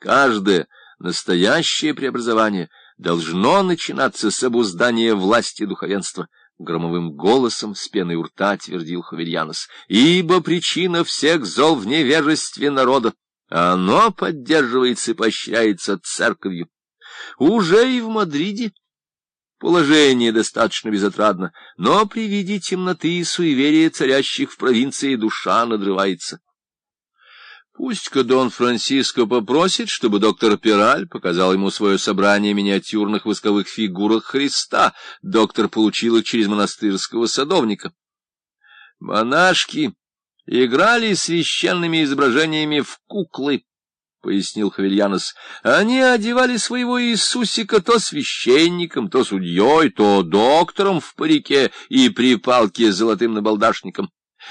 Каждое настоящее преобразование должно начинаться с обуздания власти духовенства. Громовым голосом с пеной у рта твердил Хаверьянос. Ибо причина всех зол в невежестве народа. Оно поддерживается и поощряется церковью. Уже и в Мадриде положение достаточно безотрадно, но при виде темноты и суеверия царящих в провинции душа надрывается. Пусть-ка Дон Франциско попросит, чтобы доктор Пираль показал ему свое собрание миниатюрных восковых фигурок Христа. Доктор получил их через монастырского садовника. Монашки играли священными изображениями в куклы, — пояснил Хавельянос. — Они одевали своего Иисусика то священником, то судьей, то доктором в парике и при палке с золотым набалдашником.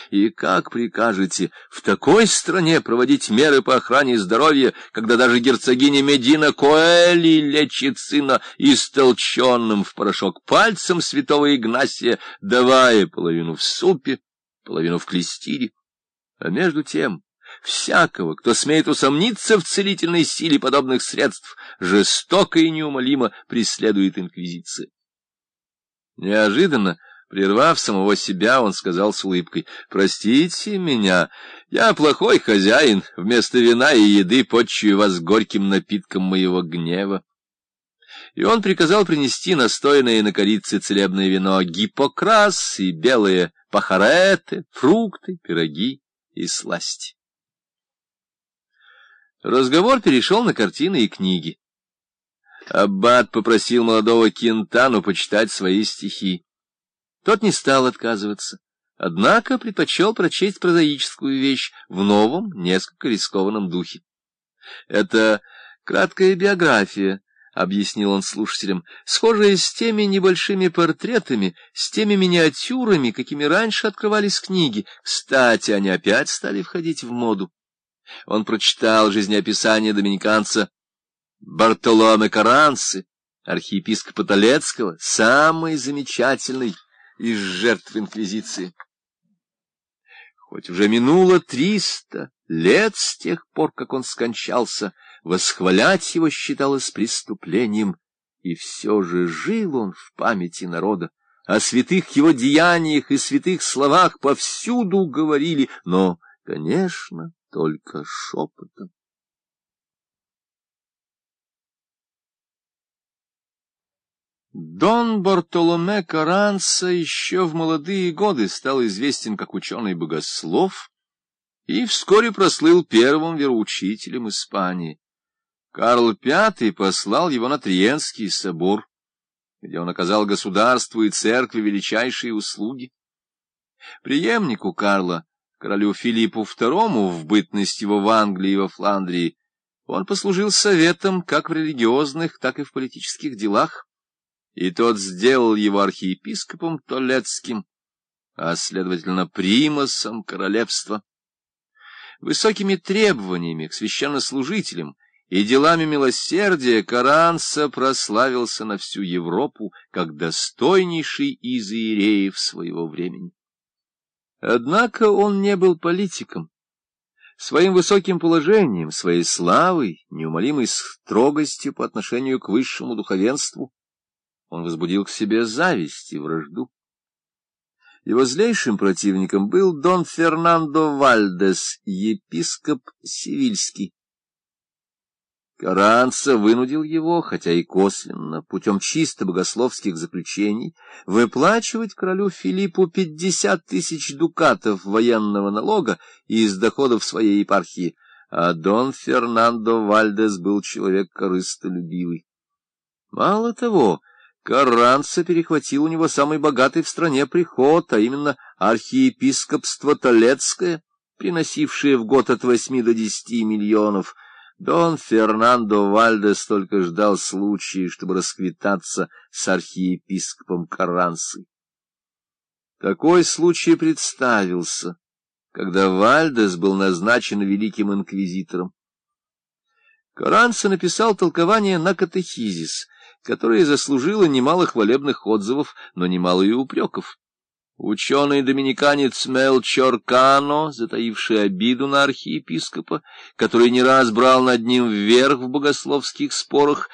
И как прикажете в такой стране проводить меры по охране здоровья, когда даже герцогиня Медина Коэли лечит сына истолченным в порошок пальцем святого Игнасия, давая половину в супе, половину в клестире? А между тем... Всякого, кто смеет усомниться в целительной силе подобных средств, жестоко и неумолимо преследует инквизиция. Неожиданно Прервав самого себя, он сказал с улыбкой, «Простите меня, я плохой хозяин, вместо вина и еды подчую вас горьким напитком моего гнева». И он приказал принести настоянное на корице целебное вино гипокрас и белые пахареты, фрукты, пироги и сласти. Разговор перешел на картины и книги. Аббат попросил молодого Кентану почитать свои стихи. Тот не стал отказываться, однако предпочел прочесть прозаическую вещь в новом, несколько рискованном духе. Это краткая биография, — объяснил он слушателям, — схожая с теми небольшими портретами, с теми миниатюрами, какими раньше открывались книги. Кстати, они опять стали входить в моду. Он прочитал жизнеописание доминиканца Бартоломе Каранцы, архиепископа Толецкого, самый замечательный из жертв инквизиции. Хоть уже минуло триста лет с тех пор, как он скончался, восхвалять его считалось преступлением, и все же жил он в памяти народа. О святых его деяниях и святых словах повсюду говорили, но, конечно, только шепотом. Дон Бартоломе Каранса еще в молодые годы стал известен как ученый-богослов и вскоре прослыл первым вероучителем Испании. Карл V послал его на Триенский собор, где он оказал государству и церкви величайшие услуги. Приемнику Карла, королю Филиппу II, в бытность его в Англии и во Фландрии, он послужил советом как в религиозных, так и в политических делах и тот сделал его архиепископом Толецким, а, следовательно, примасом королевства. Высокими требованиями к священнослужителям и делами милосердия Каранса прославился на всю Европу как достойнейший из иереев своего времени. Однако он не был политиком. Своим высоким положением, своей славой, неумолимой строгостью по отношению к высшему духовенству, он возбудил к себе зависть и вражду. Его злейшим противником был Дон Фернандо Вальдес, епископ Сивильский. Каранца вынудил его, хотя и косвенно, путем чисто богословских заключений, выплачивать королю Филиппу пятьдесят тысяч дукатов военного налога из доходов своей епархии, а Дон Фернандо Вальдес был человек корыстолюбивый. Мало того, Карранца перехватил у него самый богатый в стране приход, а именно архиепископство Толецкое, приносившее в год от восьми до десяти миллионов. Дон Фернандо Вальдес только ждал случая, чтобы расквитаться с архиепископом Карранцей. Такой случай представился, когда Вальдес был назначен великим инквизитором. Каранца написал толкование на катехизис — которая заслужила немало хвалебных отзывов, но немало и упреков. Ученый-доминиканец Мелчор Кано, затаивший обиду на архиепископа, который не раз брал над ним вверх в богословских спорах,